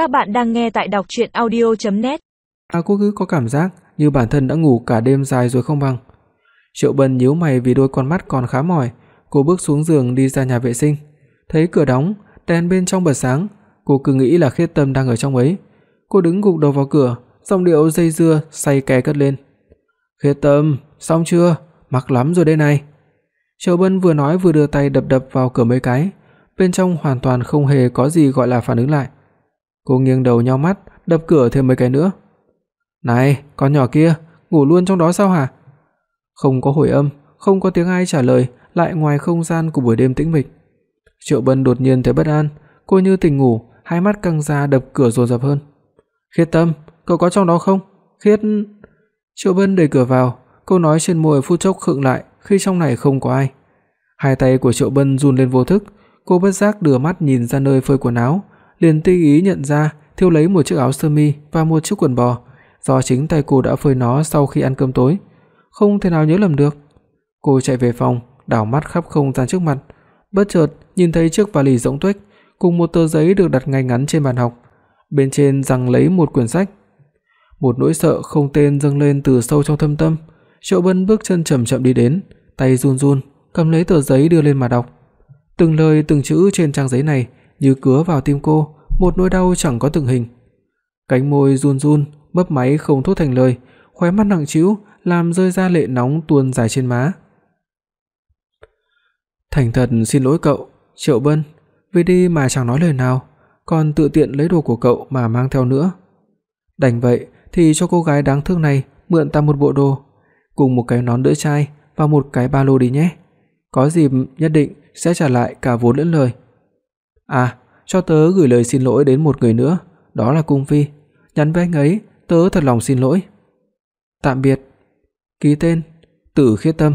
Các bạn đang nghe tại đọc audio net À cô cứ có cảm giác như bản thân đã ngủ cả đêm dài rồi không bằng. Triệu Bân nhíu mày vì đôi con mắt còn khá mỏi, cô bước xuống giường đi ra nhà vệ sinh, thấy cửa đóng, đèn bên trong bật sáng, cô cứ nghĩ là Khê Tâm đang ở trong ấy. Cô đứng gục đầu vào cửa, giọng điệu dây dưa say kè cất lên. Khê Tâm, xong chưa? Mặc lắm rồi đây này." Triệu Bân vừa nói vừa đưa tay đập đập vào cửa mấy cái, bên trong hoàn toàn không hề có gì gọi là phản ứng lại. Cô nghiêng đầu nhíu mắt, đập cửa thêm mấy cái nữa. "Này, con nhỏ kia, ngủ luôn trong đó sao hả?" Không có hồi âm, không có tiếng ai trả lời, lại ngoài không gian của buổi đêm tĩnh mịch. Triệu Bân đột nhiên thấy bất an, cô như tỉnh ngủ, hai mắt căng ra đập cửa dồn dập hơn. "Khiết Tâm, cậu có trong đó không?" "Khiết..." Triệu Bân đẩy cửa vào, câu nói trên môi phút chốc khựng lại khi trong này không có ai. Hai tay của Triệu Bân run lên vô thức, cô bất giác đưa mắt nhìn ra nơi phơi quần áo, liền tinh ý nhận ra thiếu lấy một chiếc áo sơ mi và một chiếc quần bò, do chính tay cô đã phơi nó sau khi ăn cơm tối, không thể nào nhớ lầm được. Cô chạy về phòng, đảo mắt khắp không gian trước mặt, bất chợt nhìn thấy chiếc vali rỗng tuếch cùng một tờ giấy được đặt ngay ngắn trên bàn học, bên trên giằng lấy một quyển sách. Một nỗi sợ không tên dâng lên từ sâu trong thâm tâm, Triệu Bân bước chân chậm chậm đi đến, tay run run cầm lấy tờ giấy đưa lên mà đọc. Từng lời từng chữ trên trang giấy này như cứa vào tim cô, một nỗi đau chẳng có từng hình. Cánh môi run run, mấp máy không thốt thành lời, khóe mắt nặng trĩu làm rơi ra lệ nóng tuôn dài trên má. Thành thật xin lỗi cậu, Triệu Bân, vì đi mà chẳng nói lời nào, còn tự tiện lấy đồ của cậu mà mang theo nữa. Đành vậy thì cho cô gái đáng thương này mượn ta một bộ đồ, cùng một cái nón đỡ chai và một cái ba lô đi nhé. Có dịp nhất định sẽ trả lại cả vốn lẫn lời. À, cho tớ gửi lời xin lỗi đến một người nữa, đó là Cung Phi. Nhắn với anh ấy, tớ thật lòng xin lỗi. Tạm biệt. Ký tên: Tử Khiết Tâm.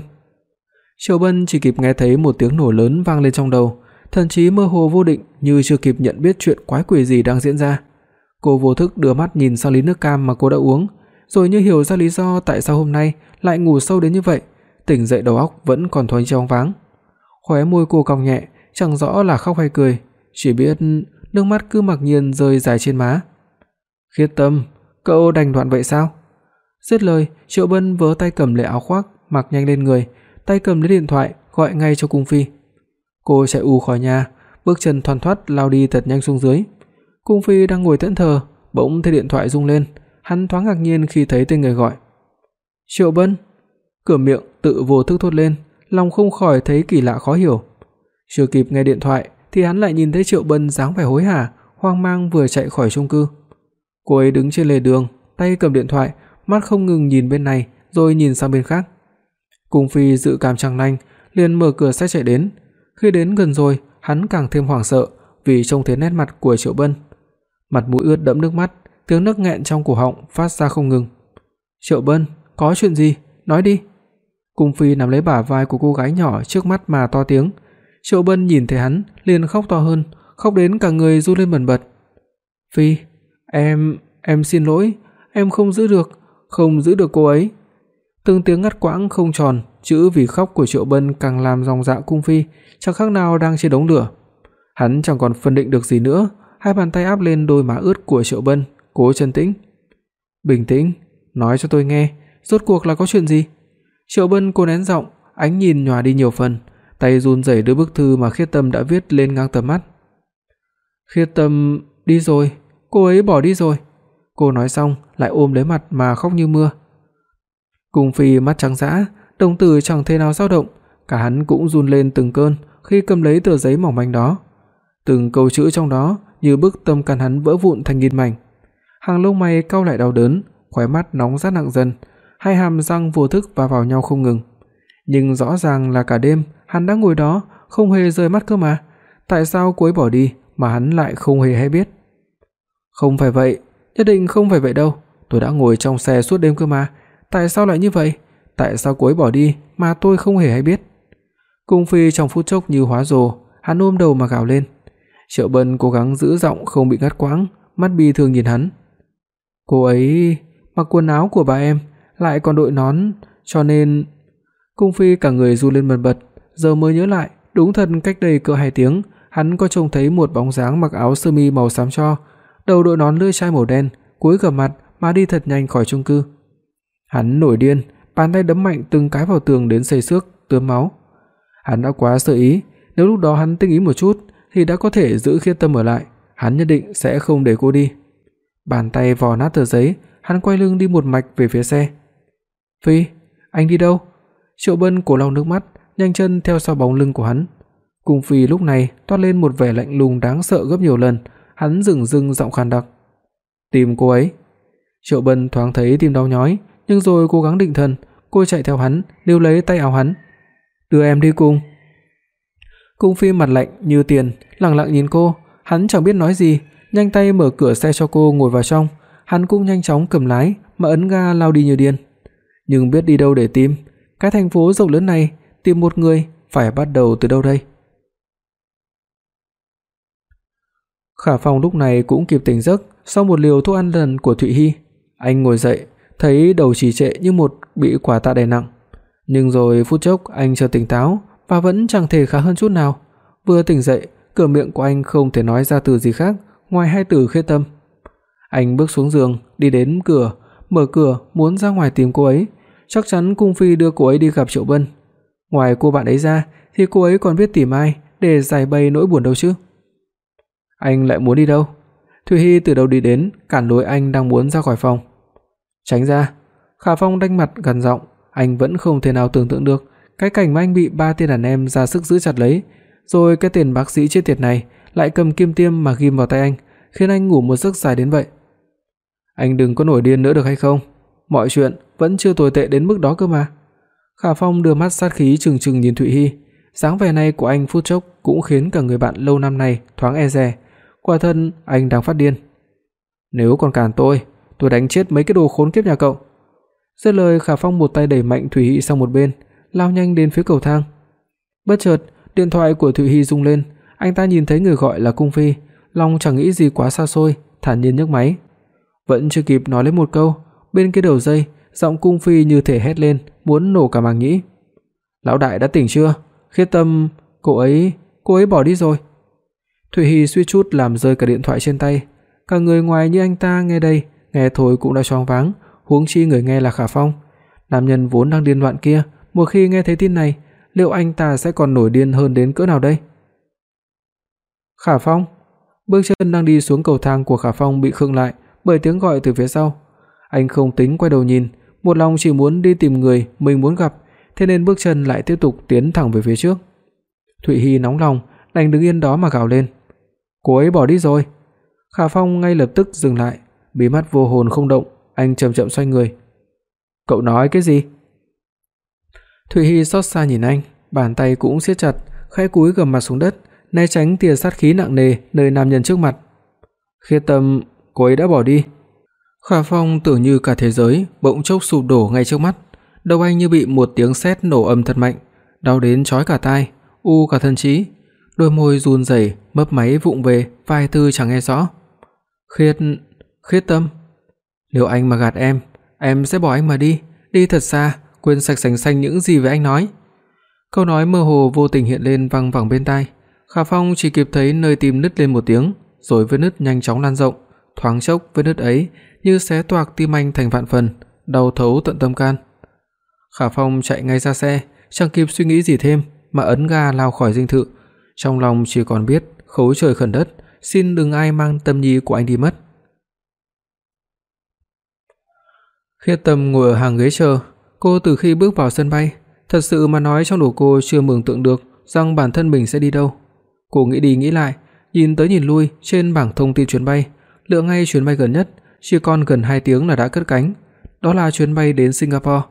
Triệu Bân chỉ kịp nghe thấy một tiếng nổ lớn vang lên trong đầu, thần trí mơ hồ vô định như chưa kịp nhận biết chuyện quái quỷ gì đang diễn ra. Cô vô thức đưa mắt nhìn sang ly nước cam mà cô đã uống, rồi như hiểu ra lý do tại sao hôm nay lại ngủ sâu đến như vậy, tỉnh dậy đầu óc vẫn còn thoáng choáng váng. Khóe môi cô cong nhẹ, chẳng rõ là khóc hay cười, chỉ biết nước mắt cứ mặc nhiên rơi dài trên má. "Khiết Tâm, cậu đành đoạn vậy sao?" Dứt lời, Triệu Bân vớ tay cầm lấy áo khoác, mặc nhanh lên người, tay cầm lấy điện thoại gọi ngay cho cung phi. Cô chạy ù khỏi nhà, bước chân thoăn thoắt lao đi thật nhanh xuống dưới. Cung phi đang ngồi thẫn thờ, bỗng thấy điện thoại rung lên, hắn thoáng ngạc nhiên khi thấy tên người gọi. "Triệu Bân." Cửa miệng tự vô thức thốt lên, lòng không khỏi thấy kỳ lạ khó hiểu. Chưa kịp nghe điện thoại thì hắn lại nhìn thấy Triệu Bân dáng vẻ hối hả, hoang mang vừa chạy khỏi chung cư. Cô ấy đứng trên lề đường, tay cầm điện thoại, mắt không ngừng nhìn bên này rồi nhìn sang bên khác. Cung Phi dự cảm chẳng lành, liền mở cửa xe chạy đến. Khi đến gần rồi, hắn càng thêm hoảng sợ vì trông thấy nét mặt của Triệu Bân. Mặt mũi ướt đẫm nước mắt, tiếng nước nghẹn trong cổ họng phát ra không ngừng. "Triệu Bân, có chuyện gì? Nói đi." Cung Phi nắm lấy bả vai của cô gái nhỏ trước mắt mà to tiếng. Triệu Bân nhìn thấy hắn, liền khóc to hơn, khóc đến cả người run lên bần bật. "Phi, em, em xin lỗi, em không giữ được, không giữ được cô ấy." Từng tiếng ngắt quãng không tròn, chữ vì khóc của Triệu Bân càng làm dòng dạ cung phi chẳng khác nào đang trên đống lửa. Hắn chẳng còn phân định được gì nữa, hai bàn tay áp lên đôi má ướt của Triệu Bân, cố trấn tĩnh. "Bình tĩnh, nói cho tôi nghe, rốt cuộc là có chuyện gì?" Triệu Bân cố nén giọng, ánh nhìn nhòa đi nhiều phần, tay run rẩy đưa bức thư mà Khiết Tâm đã viết lên ngang tầm mắt. "Khiết Tâm đi rồi, cô ấy bỏ đi rồi." Cô nói xong lại ôm lấy mặt mà khóc như mưa. Cung Phi mắt trắng dã, đồng tử chẳng thể nào dao động, cả hắn cũng run lên từng cơn khi cầm lấy tờ giấy mỏng manh đó. Từng câu chữ trong đó như bức tâm can hắn vỡ vụn thành nghìn mảnh. Hàng lông mày cau lại đau đớn, khóe mắt nóng rát nặng dần, hai hàm răng vô thức va vào nhau không ngừng. Nhưng rõ ràng là cả đêm hắn đã ngồi đó, không hề rời mắt cơ mà. Tại sao cô ấy bỏ đi mà hắn lại không hề hay biết? Không phải vậy, nhất định không phải vậy đâu, tôi đã ngồi trong xe suốt đêm cơ mà, tại sao lại như vậy? Tại sao cô ấy bỏ đi mà tôi không hề hay biết? Cung Phi trong phút chốc như hóa rồ, hắn ôm đầu mà gào lên. Triệu Bân cố gắng giữ giọng không bị ngắt quãng, mắt bi thương nhìn hắn. Cô ấy mặc quần áo của bà em, lại còn đội nón, cho nên Cung Phi cả người run lên bần bật, giờ mới nhớ lại, đúng thật cách đây cỡ 2 tiếng, hắn có trông thấy một bóng dáng mặc áo sơ mi màu xám tro, đầu đội nón lưỡi chai màu đen, cúi gằm mặt mà đi thật nhanh khỏi chung cư. Hắn nổi điên, bàn tay đấm mạnh từng cái vào tường đến xây xước, tươm máu. Hắn đã quá sơ ý, nếu lúc đó hắn tinh ý một chút thì đã có thể giữ Khiết Tâm ở lại, hắn nhất định sẽ không để cô đi. Bàn tay vò nát tờ giấy, hắn quay lưng đi một mạch về phía xe. "Phi, anh đi đâu?" Triệu Bân cổ lau nước mắt, nhanh chân theo sau bóng lưng của hắn. Cung Phi lúc này toát lên một vẻ lạnh lùng đáng sợ gấp nhiều lần, hắn dừng dưng giọng khàn đặc. "Tìm cô ấy." Triệu Bân thoáng thấy tim đau nhói, nhưng rồi cố gắng định thần, cô chạy theo hắn, níu lấy tay áo hắn. "Đưa em đi cùng." Cung Phi mặt lạnh như tiền, lặng lặng nhìn cô, hắn chẳng biết nói gì, nhanh tay mở cửa xe cho cô ngồi vào trong, hắn cũng nhanh chóng cầm lái mà ấn ga lao đi như điên. Nhưng biết đi đâu để tìm, cái thành phố rộng lớn này, tìm một người phải bắt đầu từ đâu đây? Khả Phong lúc này cũng kịp tỉnh giấc sau một liều thuốc ăn lần của Thụy Hi. Anh ngồi dậy, thấy đầu trì trệ như một bị quả tạ đè nặng. Nhưng rồi phút chốc anh chợt tỉnh táo và vẫn chẳng thể khá hơn chút nào. Vừa tỉnh dậy, cửa miệng của anh không thể nói ra từ gì khác ngoài hai từ khê tâm. Anh bước xuống giường, đi đến cửa, mở cửa muốn ra ngoài tìm cô ấy, chắc chắn cung phi đưa cô ấy đi gặp Triệu Bân. Ngoài cô bạn ấy ra thì cô ấy còn biết tìm ai để giải bày nỗi buồn đâu chứ? Anh lại muốn đi đâu? Thủy Hi từ đầu đi đến, cản lối anh đang muốn ra khỏi phòng. Tránh ra. Khả Phong đanh mặt gần giọng, anh vẫn không thể nào tưởng tượng được cái cảnh mà anh bị ba tên đàn em ra sức giữ chặt lấy, rồi cái tên bác sĩ chết tiệt này lại cầm kim tiêm mà ghim vào tay anh, khiến anh ngủ một giấc dài đến vậy. Anh đừng có nổi điên nữa được hay không? Mọi chuyện vẫn chưa tồi tệ đến mức đó cơ mà. Khả Phong đưa mắt sát khí trừng trừng nhìn Thụy Hi, dáng vẻ này của anh phút chốc cũng khiến cả người bạn lâu năm này thoáng e dè. Quả thân anh đang phát điên. Nếu còn cản tôi, tôi đánh chết mấy cái đồ khốn kiếp nhà cậu. Dứt lời Khả Phong một tay đẩy mạnh Thụy Hi sang một bên, lao nhanh đến phía cầu thang. Bất chợt, điện thoại của Thụy Hi rung lên, anh ta nhìn thấy người gọi là cung phi, lòng chẳng nghĩ gì quá xa xôi, thản nhiên nhấc máy. Vẫn chưa kịp nói lên một câu, bên kia đầu dây, giọng cung phi như thể hét lên, muốn nổ cả màng nhĩ. "Lão đại đã tỉnh chưa? Khiết Tâm, cô ấy, cô ấy bỏ đi rồi." Thủy Hi suýt chút làm rơi cả điện thoại trên tay, cả người ngoài như anh ta nghe đây, nghe thôi cũng đã choáng váng, huống chi người nghe là Khả Phong. Nam nhân vốn đang điên loạn kia, một khi nghe thấy tin này, liệu anh ta sẽ còn nổi điên hơn đến cỡ nào đây? Khả Phong, bước chân đang đi xuống cầu thang của Khả Phong bị khựng lại bởi tiếng gọi từ phía sau. Anh không tính quay đầu nhìn, một lòng chỉ muốn đi tìm người mình muốn gặp, thế nên bước chân lại tiếp tục tiến thẳng về phía trước. Thụy Hi nóng lòng, đành đứng yên đó mà gào lên. Cô ấy bỏ đi rồi. Khả Phong ngay lập tức dừng lại, bí mắt vô hồn không động, anh chậm chậm xoay người. Cậu nói cái gì? Thụy Hi xót xa nhìn anh, bàn tay cũng siết chặt, khẽ cúi gầm mặt xuống đất, né tránh tia sát khí nặng nề nơi nam nhân trước mặt. Khi Tâm, cô ấy đã bỏ đi. Khả Phong tưởng như cả thế giới bỗng chốc sụp đổ ngay trước mắt, đầu anh như bị một tiếng sét nổ âm thật mạnh, đau đến chói cả tai, u cả thân trí, đôi môi run rẩy, mấp máy vụng về, vài từ chẳng nghe rõ. "Khiết, Khiết Tâm, nếu anh mà gạt em, em sẽ bỏ anh mà đi, đi thật xa, quên sạch sành sanh những gì với anh nói." Câu nói mơ hồ vô tình hiện lên vang vẳng bên tai. Khả Phong chỉ kịp thấy nơi tim nứt lên một tiếng, rồi vết nứt nhanh chóng lan rộng, thoáng chốc vết nứt ấy như xé toạc tim anh thành vạn phần, đau thấu tận tâm can. Khả Phong chạy ngay ra xe, chẳng kịp suy nghĩ gì thêm mà ấn ga lao khỏi dinh thự, trong lòng chỉ còn biết khấu trời khẩn đất, xin đừng ai mang tâm nhi của anh đi mất. Khiết Tâm ngồi ở hàng ghế chờ, cô từ khi bước vào sân bay, thật sự mà nói trong đầu cô chưa mường tượng được rằng bản thân mình sẽ đi đâu. Cô nghĩ đi nghĩ lại, nhìn tới nhìn lui trên bảng thông tin chuyến bay, lựa ngay chuyến bay gần nhất, chỉ còn gần 2 tiếng là đã cất cánh, đó là chuyến bay đến Singapore.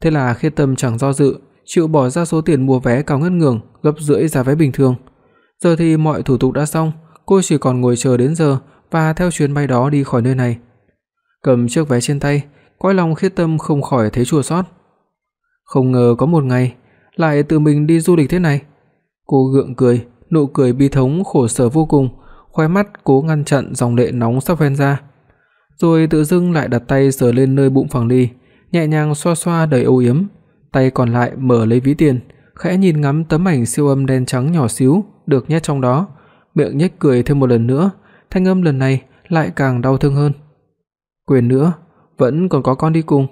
Thế là Khê Tâm chẳng do dự, chịu bỏ ra số tiền mua vé cao ngất ngường, gấp rưỡi giá vé bình thường. Giờ thì mọi thủ tục đã xong, cô chỉ còn ngồi chờ đến giờ và theo chuyến bay đó đi khỏi nơi này. Cầm chiếc vé trên tay, cõi lòng Khê Tâm không khỏi thấy chua xót. Không ngờ có một ngày lại tự mình đi du lịch thế này. Cô gượng cười, nụ cười bi thống khổ sở vô cùng, khóe mắt cố ngăn chặn dòng lệ nóng sắp ven ra. Rồi tự dưng lại đặt tay sờ lên nơi bụng phẳng ly, nhẹ nhàng xoa xoa đầy âu yếm, tay còn lại mở lấy ví tiền, khẽ nhìn ngắm tấm ảnh siêu âm đen trắng nhỏ xíu được nhét trong đó, miệng nhếch cười thêm một lần nữa, thanh âm lần này lại càng đau thương hơn. Quên nữa, vẫn còn có con đi cùng.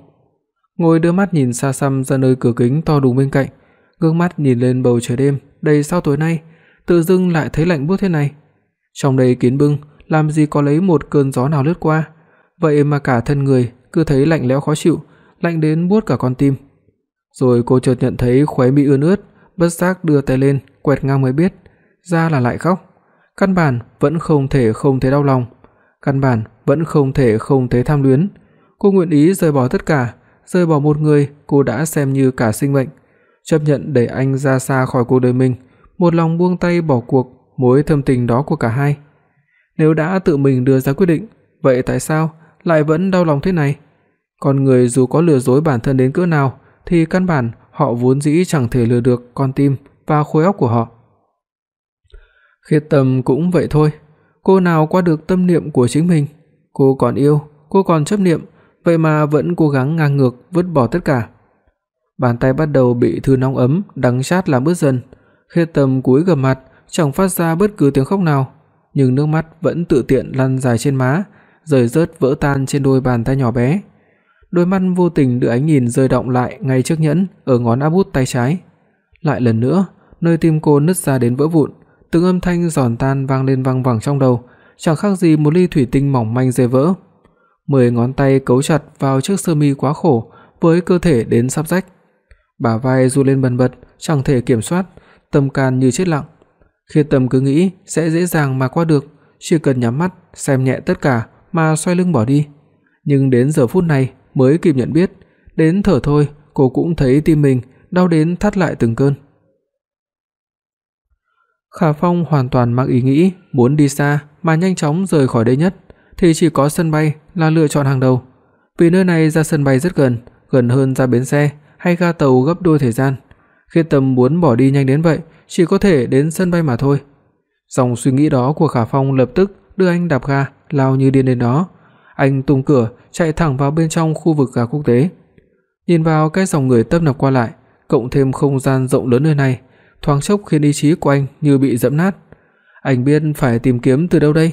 Ngồi đưa mắt nhìn xa xăm ra nơi cửa kính to đùng bên cạnh, ngước mắt nhìn lên bầu trời đêm đầy sao tối nay, tự dưng lại thấy lạnh buốt thế này. Trong đây kiến bưng, làm gì có lấy một cơn gió nào lướt qua, vậy mà cả thân người cứ thấy lạnh lẽo khó chịu, lạnh đến buốt cả con tim. Rồi cô chợt nhận thấy khóe mi ươn ướt, bất giác đưa tay lên quẹt ngang mới biết, ra là lại khóc. Căn bản vẫn không thể không thấy đau lòng, căn bản vẫn không thể không thấy tham luyến. Cô nguyện ý rời bỏ tất cả, rời bỏ một người cô đã xem như cả sinh mệnh, chấp nhận đẩy anh ra xa khỏi cuộc đời mình, một lòng buông tay bỏ cuộc mối thâm tình đó của cả hai. Nếu đã tự mình đưa ra quyết định, vậy tại sao lại vẫn đau lòng thế này? Con người dù có lừa dối bản thân đến cỡ nào thì căn bản họ vốn dĩ chẳng thể lừa được con tim và khối óc của họ. Khiết Tâm cũng vậy thôi, cô nào qua được tâm niệm của chính mình, cô còn yêu, cô còn chấp niệm, vậy mà vẫn cố gắng ngang ngược vứt bỏ tất cả. Bàn tay bắt đầu bị thứ nóng ấm đắng chát làm ướt dần. Khiết Tâm cúi gằm mặt, chẳng phát ra bất cứ tiếng khóc nào, nhưng nước mắt vẫn tự tiện lăn dài trên má, rơi rớt vỡ tan trên đôi bàn tay nhỏ bé. Đôi mắt vô tình đưa ánh nhìn rơi động lại ngay trước nhẫn ở ngón áp út tay trái. Lại lần nữa, nơi tim cô nứt ra đến vỡ vụn, từng âm thanh giòn tan vang lên vang vẳng trong đầu, chẳng khác gì một ly thủy tinh mỏng manh rơi vỡ. Mười ngón tay cấu chặt vào chiếc sơ mi quá khổ, với cơ thể đến sắp rách. Bả vai run lên bần bật, chẳng thể kiểm soát, tâm can như chết lặng. Khi Tâm cứ nghĩ sẽ dễ dàng mà qua được, chỉ cần nhắm mắt xem nhẹ tất cả mà xoay lưng bỏ đi. Nhưng đến giờ phút này mới kịp nhận biết, đến thở thôi, cô cũng thấy tim mình đau đến thắt lại từng cơn. Khả Phong hoàn toàn mang ý nghĩ muốn đi xa mà nhanh chóng rời khỏi đây nhất, thì chỉ có sân bay là lựa chọn hàng đầu. Vì nơi này ra sân bay rất gần, gần hơn ra bến xe hay ga tàu gấp đôi thời gian. Khi Tâm muốn bỏ đi nhanh đến vậy, chỉ có thể đến sân bay mà thôi. Dòng suy nghĩ đó của Khả Phong lập tức đưa anh đạp ga, lao như điên đến đó. Anh tung cửa, chạy thẳng vào bên trong khu vực ga quốc tế. Nhìn vào cái dòng người tấp nập qua lại, cộng thêm không gian rộng lớn nơi này, thoáng chốc khiến ý chí của anh như bị dẫm nát. Anh biết phải tìm kiếm từ đâu đây?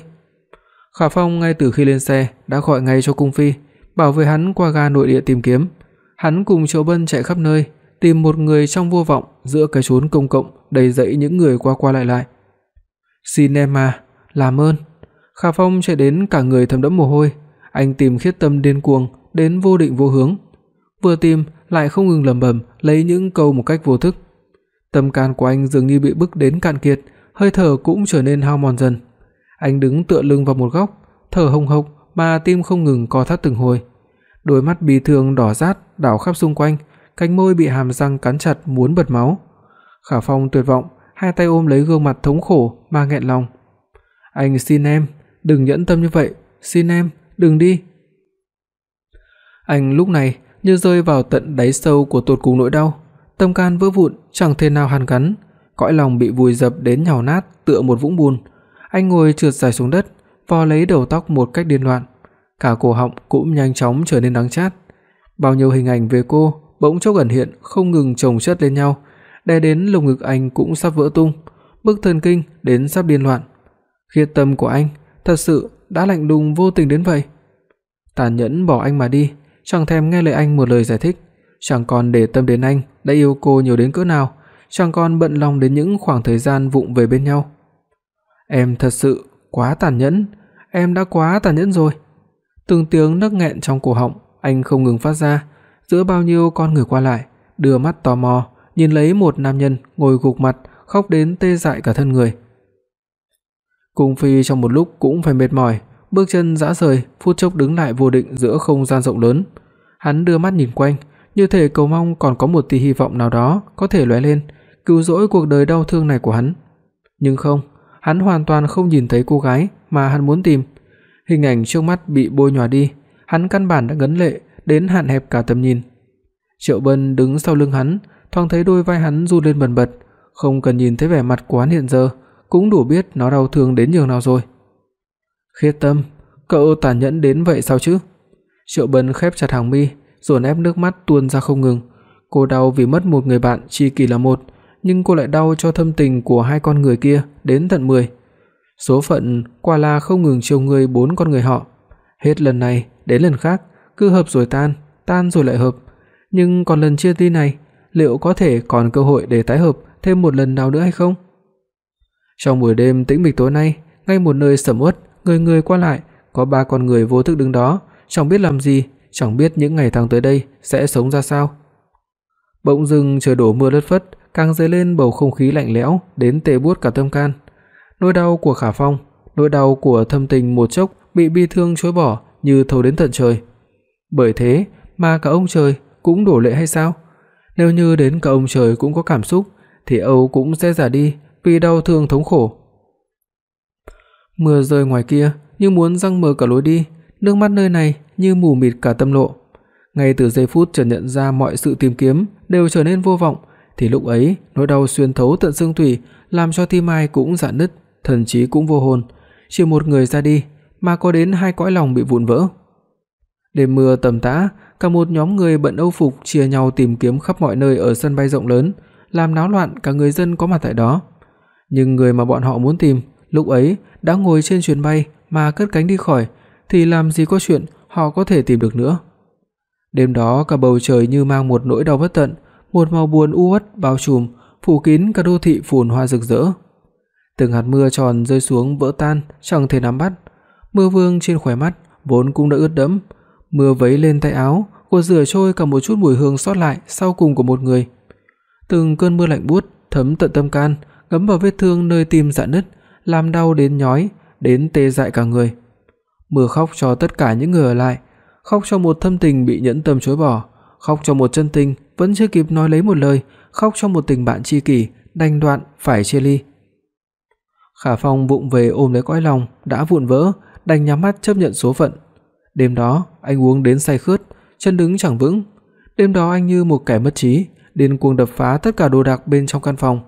Khả Phong ngay từ khi lên xe đã gọi ngay cho cung phi, bảo với hắn qua ga nội địa tìm kiếm. Hắn cùng Triệu Bân chạy khắp nơi, tìm một người trong vô vọng giữa cái chốn công cộng đầy dẫy những người qua qua lại lại. Cinema, làm ơn. Khả Phong chạy đến cả người thấm đẫm mồ hôi, anh tìm khiết tâm điên cuồng đến vô định vô hướng. Vừa tìm lại không ngừng lẩm bẩm lấy những câu một cách vô thức. Tâm can của anh dường như bị bức đến cạn kiệt, hơi thở cũng trở nên hao mòn dần. Anh đứng tựa lưng vào một góc, thở hồng hộc mà tim không ngừng co thắt từng hồi. Đôi mắt bi thương đỏ rát đảo khắp xung quanh, cánh môi bị hàm răng cắn chặt muốn bật máu. Khả Phong tuyệt vọng, hai tay ôm lấy gương mặt thống khổ mà nghẹn lòng. "Anh xin em, đừng nhẫn tâm như vậy, xin em, đừng đi." Anh lúc này như rơi vào tận đáy sâu của tột cùng nỗi đau, tâm can vỡ vụn, chẳng thể nào hàn gắn, cõi lòng bị vùi dập đến nhào nát tựa một vũng bùn. Anh ngồi trượt dài xuống đất, vò lấy đầu tóc một cách điên loạn, cả cổ họng cũng nhanh chóng trở nên đắng chát. Bao nhiêu hình ảnh về cô bỗng chốc ẩn hiện không ngừng chồng chất lên nhau, đè đến lồng ngực anh cũng sắp vỡ tung, bức thần kinh đến sắp điên loạn. Khiết tâm của anh thật sự đã lạnh lùng vô tình đến vậy. Tàn nhẫn bỏ anh mà đi, chẳng thèm nghe lời anh một lời giải thích, chẳng còn để tâm đến anh đã yêu cô nhiều đến cỡ nào, chẳng còn bận lòng đến những khoảng thời gian vụng về bên nhau. Em thật sự quá tàn nhẫn, em đã quá tàn nhẫn rồi. Từng tiếng nấc nghẹn trong cổ họng anh không ngừng phát ra, giữa bao nhiêu con người qua lại, đưa mắt tò mò nhìn lấy một nam nhân ngồi gục mặt, khóc đến tê dại cả thân người. Cung Phi trong một lúc cũng phải mệt mỏi, bước chân giã rời, phút chốc đứng lại vô định giữa không gian rộng lớn. Hắn đưa mắt nhìn quanh, như thể cầu mong còn có một tia hy vọng nào đó có thể lóe lên, cứu rỗi cuộc đời đau thương này của hắn. Nhưng không, hắn hoàn toàn không nhìn thấy cô gái mà hắn muốn tìm. Hình ảnh trước mắt bị bôi nhòa đi, hắn căn bản đã ngấn lệ đến hạn hẹp cả tầm nhìn. Triệu Bân đứng sau lưng hắn, thoáng thấy đôi vai hắn run lên bần bật, không cần nhìn thấy vẻ mặt của hắn hiện giờ, cũng đủ biết nó đau thương đến nhường nào rồi. Khiết Tâm, cậu tàn nhẫn đến vậy sao chứ? Triệu Bân khép chặt hàng mi, dồn ép nước mắt tuôn ra không ngừng. Cô đau vì mất một người bạn chi kỳ là một, nhưng cô lại đau cho thâm tình của hai con người kia đến tận 10. Số phận quả là không ngừng chiều người bốn con người họ. Hết lần này đến lần khác, cứ hợp rồi tan, tan rồi lại hợp. Nhưng còn lần chia ly này, liệu có thể còn cơ hội để tái hợp thêm một lần nào nữa hay không? Trong buổi đêm tĩnh mịch tối nay, ngay một nơi sầm uất, người người qua lại, có ba con người vô thức đứng đó, chẳng biết làm gì, chẳng biết những ngày tháng tới đây sẽ sống ra sao. Bỗng dưng trời đổ mưa lất phất, càng dấy lên bầu không khí lạnh lẽo đến tê buốt cả tâm can. Nỗi đau của Khả Phong, nỗi đau của thâm tình một chốc bị bi thương chối bỏ như thấu đến tận trời. Bởi thế mà cả ông trời cũng đổ lệ hay sao? Nếu như đến cả ông trời cũng có cảm xúc thì Âu cũng sẽ già đi vì đau thương thống khổ. Mưa rơi ngoài kia như muốn răng mờ cả lối đi, nước mắt nơi này như mù mịt cả tâm lộ. Ngay từ giây phút chợt nhận ra mọi sự tìm kiếm đều trở nên vô vọng, thì lúc ấy, nỗi đau xuyên thấu tận xương tủy, làm cho tim ai cũng rạn nứt, thần trí cũng vô hồn. Chỉ một người ra đi, mà có đến hai cõi lòng bị vụn vỡ. Đêm mưa tầm tã, cả một nhóm người bận âu phục chia nhau tìm kiếm khắp mọi nơi ở sân bay rộng lớn, làm náo loạn cả người dân có mặt tại đó. Nhưng người mà bọn họ muốn tìm, lúc ấy đã ngồi trên chuyến bay mà cất cánh đi khỏi, thì làm gì có chuyện họ có thể tìm được nữa. Đêm đó cả bầu trời như mang một nỗi đau bất tận, một màu buồn u uất bao trùm, phủ kín cả đô thị phồn hoa rực rỡ. Từng hạt mưa tròn rơi xuống vỡ tan, chẳng thể nắm bắt. Mưa vương trên khóe mắt vốn cũng đã ướt đẫm, mưa vấy lên tay áo, cô rửa trôi cả một chút mùi hương sót lại sau cùng của một người. Từng cơn mưa lạnh buốt thấm tận tâm can, ngấm vào vết thương nơi tim rạn nứt, làm đau đến nhói, đến tê dại cả người. Mưa khóc cho tất cả những người ở lại, khóc cho một thâm tình bị nhẫn tâm chối bỏ, khóc cho một chân tình vẫn chưa kịp nói lấy một lời, khóc cho một tình bạn tri kỷ đành đoạn phải chia ly. Khả Phong vụng về ôm lấy cõi lòng đã vụn vỡ, đành nhắm mắt chấp nhận số phận. Đêm đó, anh uống đến say khướt, chân đứng chẳng vững. Đêm đó anh như một kẻ mất trí, điên cuồng đập phá tất cả đồ đạc bên trong căn phòng,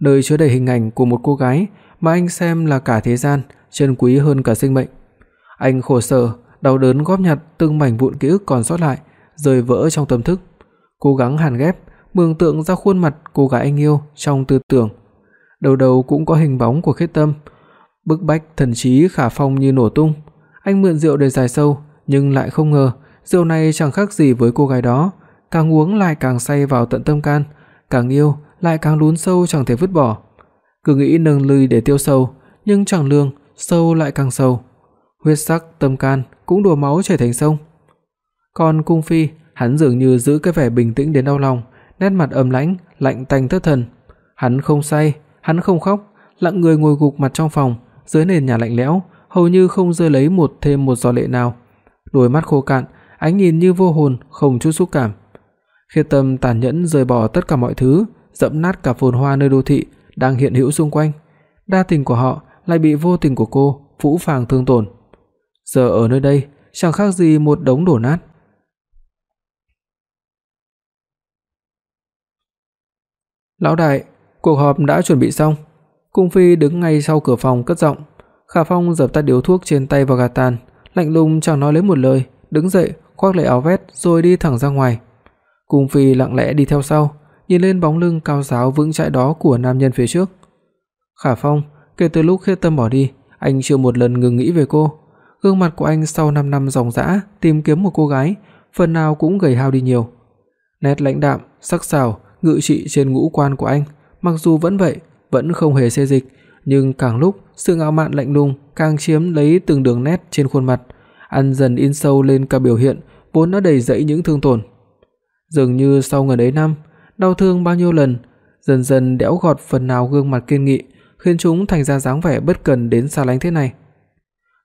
nơi chứa đầy hình ảnh của một cô gái mà anh xem là cả thế gian, trân quý hơn cả sinh mệnh. Anh khổ sở, đau đớn góp nhặt từng mảnh vụn ký ức còn sót lại, rơi vỡ trong tâm thức, cố gắng hàn ghép, mường tượng ra khuôn mặt cô gái anh yêu trong tư tưởng. Đầu đầu cũng có hình bóng của Khiết Tâm, bức bách thần trí Khả Phong như nổ tung. Anh mượn rượu để giải sâu, nhưng lại không ngờ, rượu này chẳng khác gì với cô gái đó, càng uống lại càng say vào tận tâm can, càng yêu lại càng lún sâu chẳng thể vứt bỏ. Cứ nghĩ nâng ly để tiêu sâu, nhưng chẳng lường, sâu lại càng sâu. Huyết sắc tâm can cũng đổ máu chảy thành sông. Còn cung phi, hắn dường như giữ cái vẻ bình tĩnh đến đau lòng, nét mặt âm lãnh, lạnh tanh thất thần. Hắn không say, hắn không khóc, lặng người ngồi gục mặt trong phòng, dưới nền nhà lạnh lẽo, hầu như không rơi lấy một thêm một giọt lệ nào. Đôi mắt khô cạn, ánh nhìn như vô hồn, không chút xúc cảm. Khiết Tâm tàn nhẫn rời bỏ tất cả mọi thứ, dẫm nát cả phồn hoa nơi đô thị đang hiện hữu xung quanh. Đa tình của họ lại bị vô tình của cô phũ phàng thương tổn. Giờ ở nơi đây chẳng khác gì một đống đổ nát. Lão đại, cuộc họp đã chuẩn bị xong. Cung phi đứng ngay sau cửa phòng cất giọng. Khả Phong dập tắt điếu thuốc trên tay vào gạt tàn, lạnh lùng chẳng nói lấy một lời, đứng dậy, khoác lấy áo vest rồi đi thẳng ra ngoài. Cung phi lặng lẽ đi theo sau, nhìn lên bóng lưng cao giáo vững chãi đó của nam nhân phía trước. Khả Phong, kể từ lúc Khiết Tâm bỏ đi, anh chưa một lần ngừng nghĩ về cô. Gương mặt của anh sau 5 năm ròng rã tìm kiếm một cô gái, phần nào cũng gầy hao đi nhiều. Nét lãnh đạm, sắc sảo ngự trị trên ngũ quan của anh, mặc dù vẫn vậy, vẫn không hề xê dịch, nhưng càng lúc sự ngạo mạn lạnh lùng càng chiếm lấy từng đường nét trên khuôn mặt, ăn dần in sâu lên cả biểu hiện vốn đã đầy dẫy những thương tổn. Dường như sau ngần ấy năm, đau thương bao nhiêu lần, dần dần đẽo gọt phần nào gương mặt kiên nghị, khiến chúng thành ra dáng vẻ bất cần đến xa lánh thế này.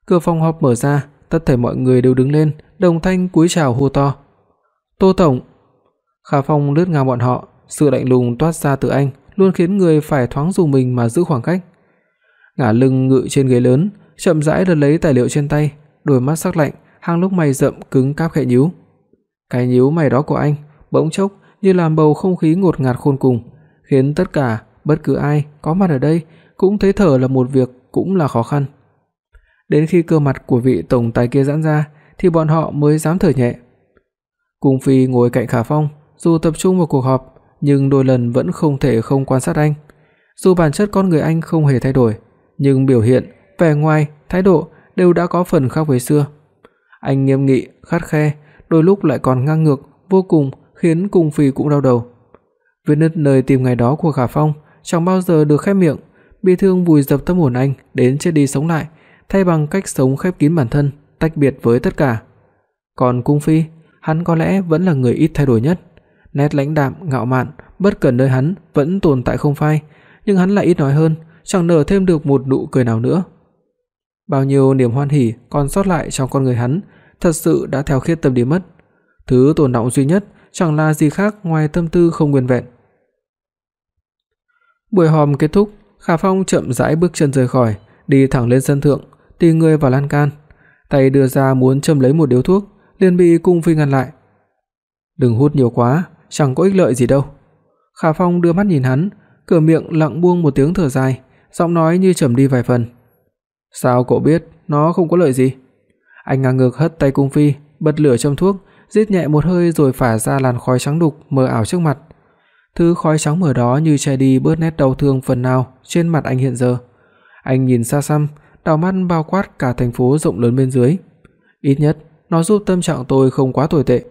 Cửa phòng họp mở ra, tất thảy mọi người đều đứng lên, đồng thanh cúi chào hô to. "Tô tổng." Khả Phong lướt ngang bọn họ, sự lạnh lùng toát ra từ anh, luôn khiến người phải thoáng dùng mình mà giữ khoảng cách. Ngả lưng ngự trên ghế lớn, chậm rãi đợt lấy tài liệu trên tay, đôi mắt sắc lạnh, hàng lúc mày rậm cứng cáp khẽ nhíu. Cái nhíu mày đó của anh, bỗng chốc như làm bầu không khí ngột ngạt khôn cùng, khiến tất cả bất cứ ai có mặt ở đây cũng thấy thở là một việc cũng là khó khăn. Đến khi cơ mặt của vị tổng tài kia giãn ra thì bọn họ mới dám thở nhẹ. Cung Phi ngồi cạnh Khả Phong, dù tập trung vào cuộc họp, nhưng đôi lần vẫn không thể không quan sát anh. Dù bản chất con người anh không hề thay đổi, nhưng biểu hiện vẻ ngoài, thái độ đều đã có phần khác với xưa. Anh nghiêm nghị, khắt khe, đôi lúc lại còn ngang ngược, vô cùng khiến cung phi cũng đau đầu. Vết nứt nơi tìm ngày đó của Khả Phong chẳng bao giờ được khép miệng, bị thương vùi dập tâm hồn anh đến chết đi sống lại, thay bằng cách sống khép kín bản thân, tách biệt với tất cả. Còn cung phi, hắn có lẽ vẫn là người ít thay đổi nhất. Nét lãnh đạm, ngạo mạn, bất cần nơi hắn vẫn tồn tại không phai, nhưng hắn lại ít nói hơn, chẳng nở thêm được một nụ cười nào nữa. Bao nhiêu niềm hoan hỉ còn sót lại trong con người hắn, thật sự đã theo khiết tâm đi mất. Thứ tồn đọng duy nhất chẳng là gì khác ngoài tâm tư không nguyên vẹn. Buổi họp kết thúc, Khả Phong chậm rãi bước chân rời khỏi, đi thẳng lên sân thượng, tì người vào lan can, tay đưa ra muốn châm lấy một điếu thuốc, liền bị cung phi ngăn lại. "Đừng hút nhiều quá, chẳng có ích lợi gì đâu." Khả Phong đưa mắt nhìn hắn, cửa miệng lặng buông một tiếng thở dài, giọng nói như trầm đi vài phần. "Sao cậu biết nó không có lợi gì?" Anh ngang ngược hất tay cung phi, bật lửa châm thuốc, rít nhẹ một hơi rồi phả ra làn khói trắng đục mờ ảo trước mặt. Thứ khói trắng mờ đó như che đi bớt nét đau thương phần nào trên mặt anh hiện giờ. Anh nhìn xa xăm, đảo mắt bao quát cả thành phố rộng lớn bên dưới. Ít nhất nó giúp tâm trạng tôi không quá tồi tệ.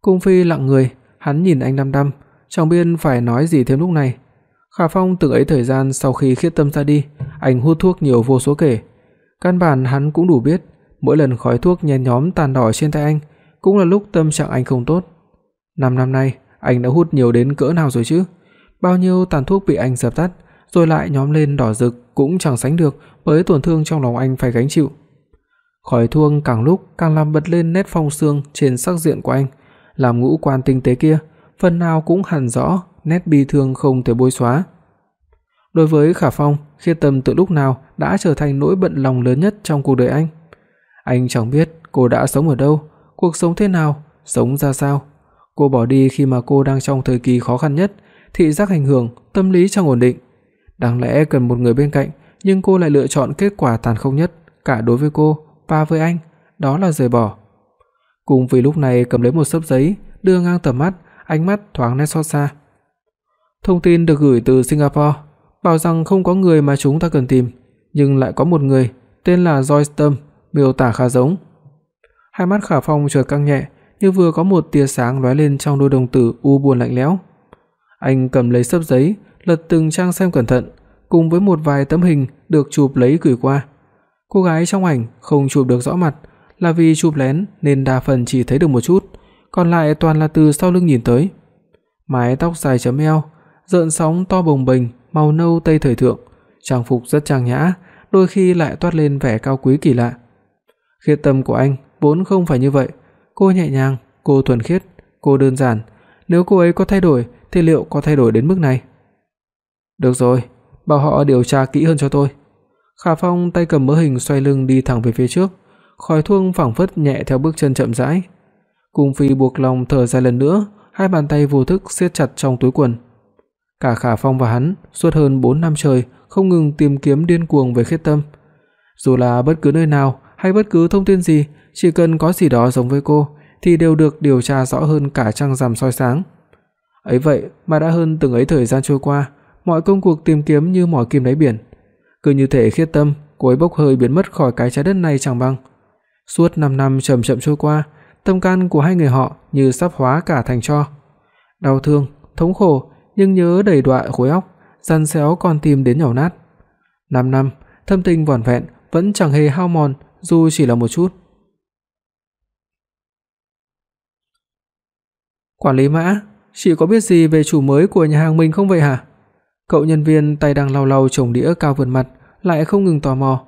Cung Phi lặng người, hắn nhìn anh đăm đăm, chẳng biết phải nói gì thêm lúc này. Khả Phong từng ấy thời gian sau khi khiết tâm ra đi, anh hút thuốc nhiều vô số kể. Căn bản hắn cũng đủ biết, mỗi lần khói thuốc nhen nhóm tàn đỏ trên tay anh, cũng là lúc tâm trạng anh không tốt. Năm năm nay, anh đã hút nhiều đến cỡ nào rồi chứ? Bao nhiêu tàn thuốc bị anh dập tắt, rồi lại nhóm lên đỏ rực cũng chẳng sánh được với tổn thương trong lòng anh phải gánh chịu. Khói thuốc càng lúc càng làm bật lên nét phong sương trên sắc diện của anh, làm ngũ quan tinh tế kia phần nào cũng hằn rõ nét bi thương không thể bôi xóa. Đối với Khả Phong, Khiết Tâm từ lúc nào đã trở thành nỗi bận lòng lớn nhất trong cuộc đời anh. Anh chẳng biết cô đã sống ở đâu, cuộc sống thế nào, sống ra sao. Cô bỏ đi khi mà cô đang trong thời kỳ khó khăn nhất, thị giác ảnh hưởng, tâm lý chẳng ổn định. Đáng lẽ cần một người bên cạnh, nhưng cô lại lựa chọn kết quả tàn khốc nhất cả đối với cô và với anh, đó là rời bỏ. Cùng vì lúc này cầm lấy một xấp giấy, đưa ngang tầm mắt, ánh mắt thoáng nét xót xa. Thông tin được gửi từ Singapore, bảo rằng không có người mà chúng ta cần tìm, nhưng lại có một người tên là Joyce Tâm, miêu tả khá giống. Hai mắt Khả Phong chợt căng nhẹ, như vừa có một tia sáng lóe lên trong đôi đồng tử u buồn lạnh lẽo. Anh cầm lấy sấp giấy, lật từng trang xem cẩn thận, cùng với một vài tấm hình được chụp lấy gửi qua. Cô gái trong ảnh không chụp được rõ mặt, là vì chụp lén nên đa phần chỉ thấy được một chút, còn lại toàn là từ sau lưng nhìn tới. Mái tóc dài chấm eo, rợn sóng to bồng bềnh, màu nâu tây thời thượng, trang phục rất trang nhã, đôi khi lại toát lên vẻ cao quý kỳ lạ. Khi tâm của anh vốn không phải như vậy, cô nhẹ nhàng, cô thuần khiết, cô đơn giản, nếu cô ấy có thay đổi thì liệu có thay đổi đến mức này? Được rồi, bảo họ điều tra kỹ hơn cho tôi. Khả Phong tay cầm mớ hình xoay lưng đi thẳng về phía trước, khói thuốc phảng phất nhẹ theo bước chân chậm rãi. Cung Phi buộc lòng thở dài lần nữa, hai bàn tay vô thức siết chặt trong túi quần. Cả Khả Phong và hắn suốt hơn 4 năm trời không ngừng tìm kiếm điên cuồng về khiết tâm. Dù là bất cứ nơi nào hay bất cứ thông tin gì, chỉ cần có gì đó giống với cô thì đều được điều tra rõ hơn cả trăng rằm soi sáng. Ấy vậy mà đã hơn từng ấy thời gian trôi qua, mọi công cuộc tìm kiếm như mỏi kim đáy biển. Cứ như thể khiết tâm, cô ấy bốc hơi biến mất khỏi cái trái đất này chẳng bằng. Suốt 5 năm chậm chậm trôi qua, tâm can của hai người họ như sắp hóa cả thành tro. Đau thương, thống khổ, nhưng nhớ đầy đọa khối óc, răn xéo còn tìm đến nhàu nát. 5 năm, thâm tình vỏn vẹn vẫn chẳng hề hao mòn dù chỉ là một chút. Quản lý Mã, chị có biết gì về chủ mới của nhà hàng mình không vậy hả? Cậu nhân viên tay đang lau lau chồng đĩa cao vượt mặt, lại không ngừng tò mò.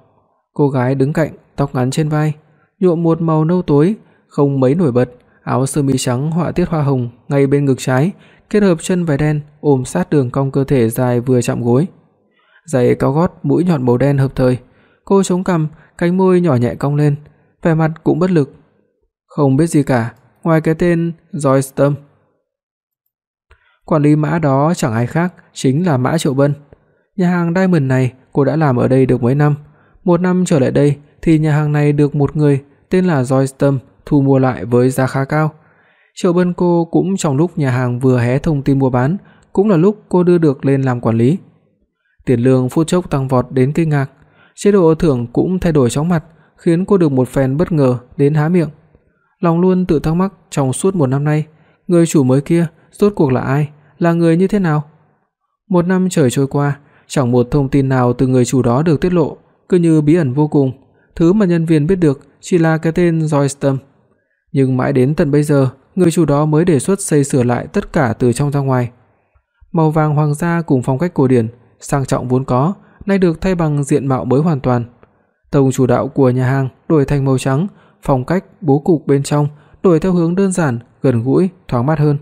Cô gái đứng cạnh, tóc ngắn trên vai, nhuộm một màu nâu tối, không mấy nổi bật, áo sơ mi trắng họa tiết hoa hồng ngay bên ngực trái, kết hợp chân váy đen ôm sát đường cong cơ thể dài vừa chạm gối. Giày cao gót mũi nhọn màu đen hợp thời, cô chống cằm, cánh môi nhỏ nhẹ cong lên, vẻ mặt cũng bất lực. Không biết gì cả, ngoài cái tên Joyce Quản lý mã đó chẳng ai khác, chính là Mã Triệu Bân. Nhà hàng Diamond này cô đã làm ở đây được mấy năm, một năm trở lại đây thì nhà hàng này được một người tên là Joyce thu mua lại với giá khá cao. Triệu Bân cô cũng trong lúc nhà hàng vừa hé thông tin mua bán, cũng là lúc cô đưa được lên làm quản lý. Tiền lương phút chốc tăng vọt đến kinh ngạc, Chế độ thưởng cũng thay đổi chóng mặt, khiến cô được một phen bất ngờ đến há miệng. Lòng luôn tự thắc mắc trong suốt một năm nay, người chủ mới kia rốt cuộc là ai, là người như thế nào? Một năm trời trôi qua, chẳng một thông tin nào từ người chủ đó được tiết lộ, cứ như bí ẩn vô cùng, thứ mà nhân viên biết được chỉ là cái tên Joystem. Nhưng mãi đến tận bây giờ, người chủ đó mới đề xuất xây sửa lại tất cả từ trong ra ngoài. Màu vàng hoàng gia cùng phong cách cổ điển, sang trọng vốn có, nay được thay bằng diện mạo mới hoàn toàn. Tông chủ đạo của nhà hàng đổi thành màu trắng, phong cách bố cục bên trong đổi theo hướng đơn giản, gần gũi, thoáng mát hơn.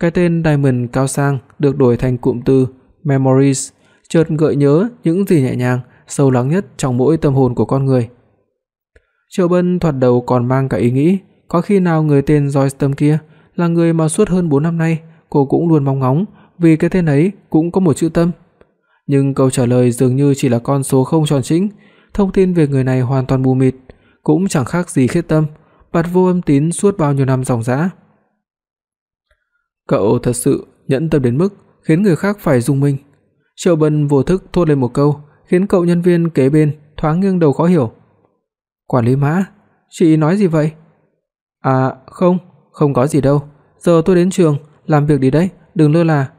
Cái tên Diamond cao sang được đổi thành cụm từ Memories, chợt gợi nhớ những gì nhẹ nhàng, sâu lắng nhất trong mỗi tâm hồn của con người. Triệu Bân thoạt đầu còn mang cả ý nghĩ, có khi nào người tên Joystem kia là người mà suốt hơn 4 năm nay cô cũng luôn mong ngóng, vì cái tên ấy cũng có một chữ Tâm. Nhưng câu trả lời dường như chỉ là con số không tròn chỉnh, thông tin về người này hoàn toàn mù mịt, cũng chẳng khác gì khiết tâm, bạt vô âm tín suốt bao nhiêu năm dòng dã. Cậu thật sự nhẫn tâm đến mức khiến người khác phải rung mình. Triệu Bân vô thức thốt lên một câu, khiến cậu nhân viên kế bên thoáng nghiêng đầu khó hiểu. "Quản lý Mã, chị nói gì vậy?" "À, không, không có gì đâu. Giờ tôi đến trường, làm việc đi đấy, đừng lơ là."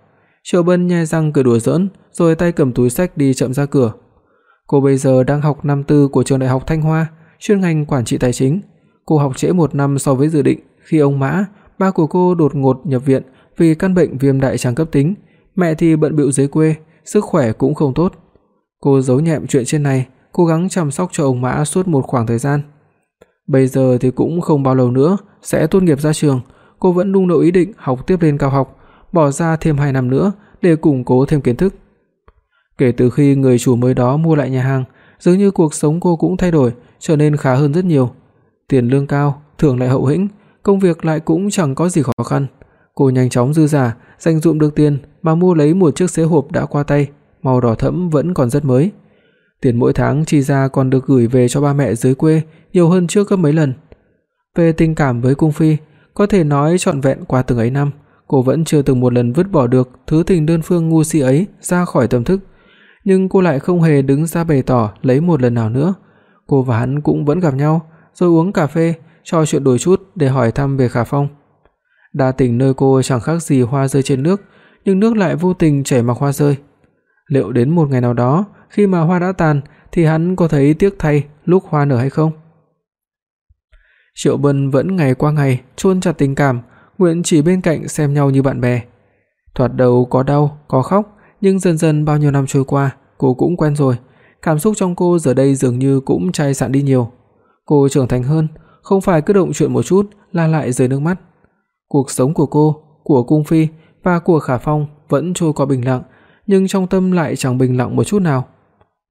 Triệu Bân nhai răng cười đùa giỡn, rồi tay cầm túi xách đi chậm ra cửa. Cô bây giờ đang học năm tư của trường đại học Thanh Hoa, chuyên ngành quản trị tài chính. Cô học trễ một năm so với dự định khi ông Mã, ba của cô đột ngột nhập viện vì căn bệnh viêm đại tràng cấp tính, mẹ thì bận bịu dưới quê, sức khỏe cũng không tốt. Cô giấu nhẹm chuyện trên này, cố gắng chăm sóc cho ông Mã suốt một khoảng thời gian. Bây giờ thì cũng không bao lâu nữa sẽ tốt nghiệp ra trường, cô vẫn nung nấu ý định học tiếp lên cao học, bỏ ra thêm 2 năm nữa để củng cố thêm kiến thức. Kể từ khi người chủ mới đó mua lại nhà hàng, dường như cuộc sống cô cũng thay đổi, trở nên khá hơn rất nhiều. Tiền lương cao, thưởng lại hậu hĩnh, công việc lại cũng chẳng có gì khó khăn. Cô nhanh chóng dư giả, dành dụm được tiền mà mua lấy một chiếc xế hộp đã qua tay, màu đỏ thẫm vẫn còn rất mới. Tiền mỗi tháng chi ra còn được gửi về cho ba mẹ dưới quê nhiều hơn trước gấp mấy lần. Về tình cảm với cung phi, có thể nói trọn vẹn qua từng ấy năm, cô vẫn chưa từng một lần vứt bỏ được thứ tình đơn phương ngu si ấy ra khỏi tâm thức, nhưng cô lại không hề đứng ra bày tỏ lấy một lần nào nữa. Cô và hắn cũng vẫn gặp nhau, rồi uống cà phê, trò chuyện đôi chút để hỏi thăm về Khả Phong. Đa tình nơi cô chẳng khác gì hoa rơi trên nước, nhưng nước lại vô tình chảy mặc hoa rơi. Liệu đến một ngày nào đó, khi mà hoa đã tàn thì hắn có thấy tiếc thay lúc hoa nở hay không? Triệu Bân vẫn ngày qua ngày chôn chặt tình cảm, nguyện chỉ bên cạnh xem nhau như bạn bè. Thoạt đầu có đau, có khóc, nhưng dần dần bao nhiêu năm trôi qua, cô cũng quen rồi, cảm xúc trong cô giờ đây dường như cũng chai sạn đi nhiều. Cô trưởng thành hơn, không phải cứ động chuyện một chút là lại rơi nước mắt. Cuộc sống của cô, của cung phi và của Khả Phong vẫn trôi qua bình lặng, nhưng trong tâm lại chẳng bình lặng một chút nào.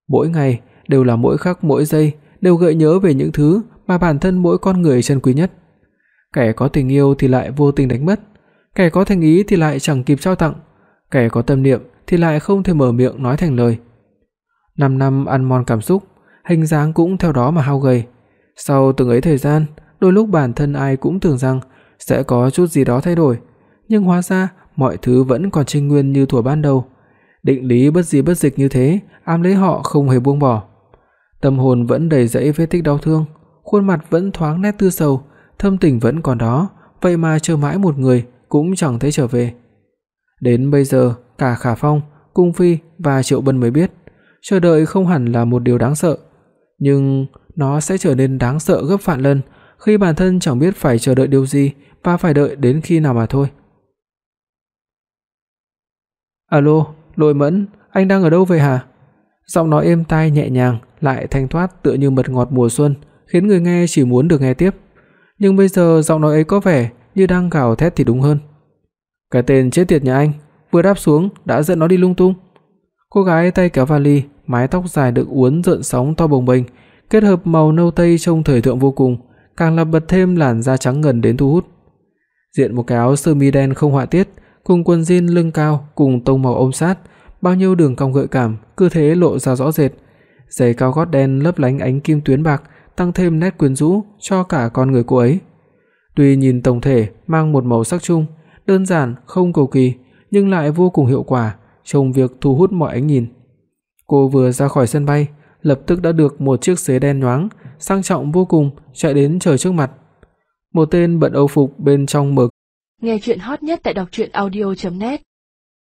Mỗi ngày đều là mỗi khắc mỗi giây đều gợi nhớ về những thứ mà bản thân mỗi con người trân quý nhất. Kẻ có tình yêu thì lại vô tình đánh mất, kẻ có thành ý thì lại chẳng kịp trao tặng, kẻ có tâm niệm thì lại không thể mở miệng nói thành lời. Năm năm ăn mòn cảm xúc, hình dáng cũng theo đó mà hao gầy. Sau từng ấy thời gian, đôi lúc bản thân ai cũng tưởng rằng sẽ có chút gì đó thay đổi, nhưng hóa ra mọi thứ vẫn còn trinh nguyên như thuở ban đầu. Định lý bất di bất dịch như thế, ám lấy họ không hề buông bỏ. Tâm hồn vẫn đầy rẫy vết tích đau thương, khuôn mặt vẫn thoáng nét tư sầu, thâm tình vẫn còn đó, vậy mà chờ mãi một người cũng chẳng thấy trở về. Đến bây giờ, cả Khả Phong, Cung Phi và Triệu Bân mới biết, chờ đợi không hẳn là một điều đáng sợ, nhưng nó sẽ trở nên đáng sợ gấp vạn lần khi bản thân chẳng biết phải chờ đợi điều gì và phải đợi đến khi nào mà thôi. "Alo, Lôi Mẫn, anh đang ở đâu vậy hả?" Giọng nói êm tai nhẹ nhàng lại thanh thoát tựa như mật ngọt mùa xuân, khiến người nghe chỉ muốn được nghe tiếp. Nhưng bây giờ giọng nói ấy có vẻ như đang gào thét thì đúng hơn. Cái tên chết tiệt nhà anh, vừa đáp xuống đã dẫn nó đi lung tung. Cô gái tay kéo vali, mái tóc dài được uốn rợn sóng to bồng bềnh, kết hợp màu nâu tây trông thời thượng vô cùng, càng làm bật thêm làn da trắng ngần đến thu hút. Diện một cái áo sơ mi đen không họa tiết, cùng quần jean lưng cao cùng tông màu ôm sát, bao nhiêu đường cong gợi cảm, cơ thể lộ ra rõ rệt. Giày cao gót đen lấp lánh ánh kim tuyến bạc, tăng thêm nét quyến rũ cho cả con người cô ấy. Tuy nhìn tổng thể mang một màu sắc chung, đơn giản, không cầu kỳ, nhưng lại vô cùng hiệu quả trong việc thu hút mọi ánh nhìn. Cô vừa ra khỏi sân bay, lập tức đã được một chiếc xế đen nhoáng, sang trọng vô cùng chạy đến chờ trước mặt. Một tên bận Âu phục bên trong mở. Nghe truyện hot nhất tại doctruyenaudio.net